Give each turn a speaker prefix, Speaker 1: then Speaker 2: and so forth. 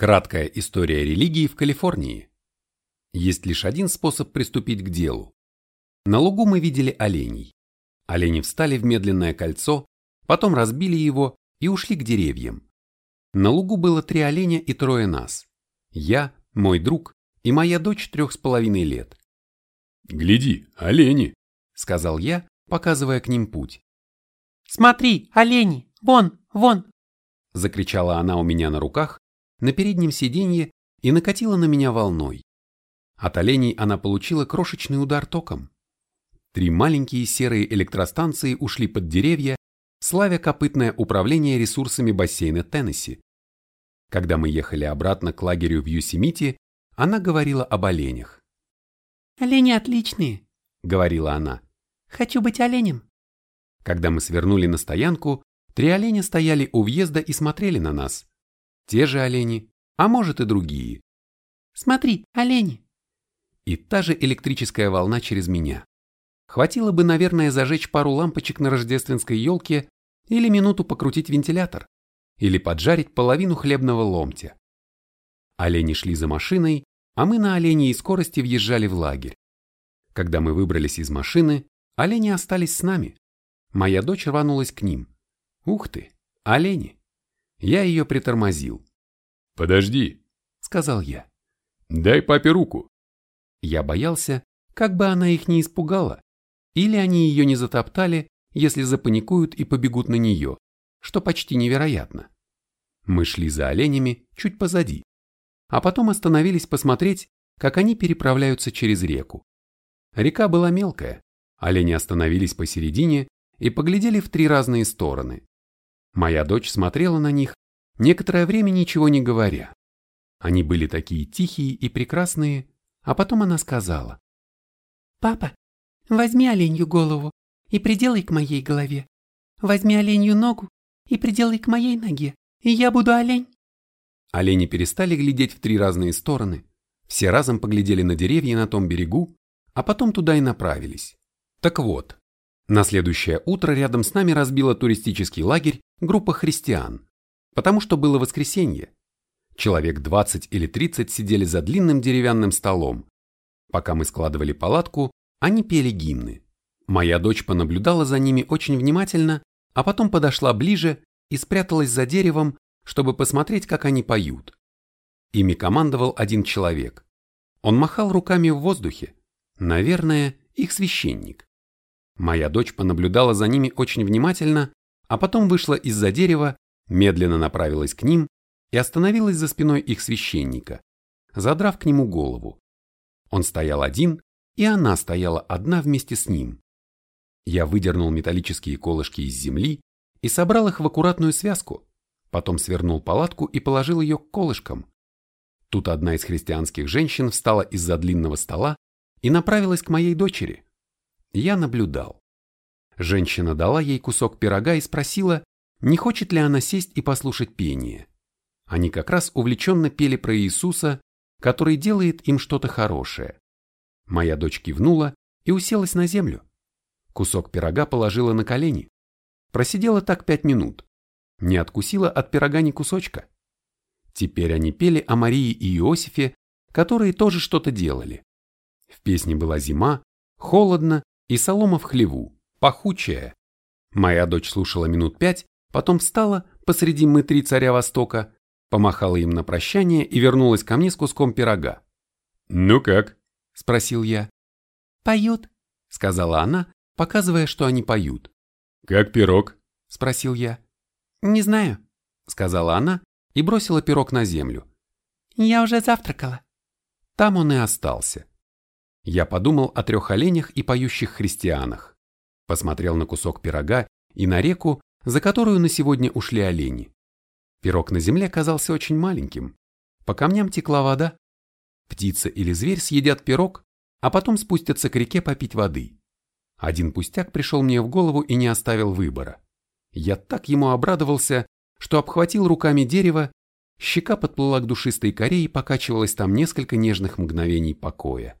Speaker 1: Краткая история религии в Калифорнии. Есть лишь один способ приступить к делу. На лугу мы видели оленей. Олени встали в медленное кольцо, потом разбили его и ушли к деревьям. На лугу было три оленя и трое нас. Я, мой друг и моя дочь трех с половиной лет.
Speaker 2: «Гляди, олени!»
Speaker 1: — сказал я, показывая к ним путь.
Speaker 3: «Смотри, олени! Вон, вон!»
Speaker 1: — закричала она у меня на руках, на переднем сиденье и накатила на меня волной. От оленей она получила крошечный удар током. Три маленькие серые электростанции ушли под деревья, славя копытное управление ресурсами бассейна Теннесси. Когда мы ехали обратно к лагерю в Юсемите, она говорила об оленях.
Speaker 3: «Олени отличные», —
Speaker 1: говорила она.
Speaker 3: «Хочу быть оленем».
Speaker 1: Когда мы свернули на стоянку, три оленя стояли у въезда и смотрели на нас. Те же олени, а может и другие.
Speaker 3: «Смотри, олени!»
Speaker 1: И та же электрическая волна через меня. Хватило бы, наверное, зажечь пару лампочек на рождественской елке или минуту покрутить вентилятор, или поджарить половину хлебного ломтя. Олени шли за машиной, а мы на оленей скорости въезжали в лагерь. Когда мы выбрались из машины, олени остались с нами. Моя дочь рванулась к ним. Ух ты, олени! Я ее притормозил.
Speaker 2: «Подожди», —
Speaker 1: сказал я.
Speaker 2: «Дай папе руку».
Speaker 1: Я боялся, как бы она их не испугала, или они ее не затоптали, если запаникуют и побегут на нее, что почти невероятно. Мы шли за оленями чуть позади, а потом остановились посмотреть, как они переправляются через реку. Река была мелкая, олени остановились посередине и поглядели в три разные стороны. Моя дочь смотрела на них, некоторое время ничего не говоря. Они были такие тихие и прекрасные, а потом она сказала.
Speaker 3: «Папа, возьми оленью голову и приделай к моей голове. Возьми оленью ногу и приделай к моей ноге, и я буду олень».
Speaker 1: Олени перестали глядеть в три разные стороны, все разом поглядели на деревья на том берегу, а потом туда и направились. Так вот, на следующее утро рядом с нами разбила туристический лагерь группа христиан, потому что было воскресенье. Человек 20 или 30 сидели за длинным деревянным столом. Пока мы складывали палатку, они пели гимны. Моя дочь понаблюдала за ними очень внимательно, а потом подошла ближе и спряталась за деревом, чтобы посмотреть, как они поют. Ими командовал один человек. Он махал руками в воздухе. Наверное, их священник. Моя дочь понаблюдала за ними очень внимательно, а потом вышла из-за дерева, медленно направилась к ним и остановилась за спиной их священника, задрав к нему голову. Он стоял один, и она стояла одна вместе с ним. Я выдернул металлические колышки из земли и собрал их в аккуратную связку, потом свернул палатку и положил ее к колышкам. Тут одна из христианских женщин встала из-за длинного стола и направилась к моей дочери. Я наблюдал. Женщина дала ей кусок пирога и спросила, не хочет ли она сесть и послушать пение. Они как раз увлеченно пели про Иисуса, который делает им что-то хорошее. Моя дочь кивнула и уселась на землю. Кусок пирога положила на колени. Просидела так пять минут. Не откусила от пирога ни кусочка. Теперь они пели о Марии и Иосифе, которые тоже что-то делали. В песне была зима, холодно и солома в хлеву, пахучая. Моя дочь слушала минут пять, потом встала посреди мы три царя Востока, помахала им на прощание и вернулась ко мне с куском пирога.
Speaker 2: «Ну как?»
Speaker 1: – спросил я.
Speaker 3: «Поют», –
Speaker 1: сказала она, показывая, что они поют.
Speaker 2: «Как пирог?»
Speaker 1: – спросил я.
Speaker 3: «Не знаю», –
Speaker 1: сказала она и бросила пирог на землю.
Speaker 3: «Я уже завтракала».
Speaker 1: Там он и остался. Я подумал о трех оленях и поющих христианах. Посмотрел на кусок пирога и на реку, за которую на сегодня ушли олени. Пирог на земле казался очень маленьким. По камням текла вода. Птица или зверь съедят пирог, а потом спустятся к реке попить воды. Один пустяк пришел мне в голову и не оставил выбора. Я так ему обрадовался, что обхватил руками дерево, щека подплыла к душистой коре и покачивалась там несколько нежных мгновений покоя.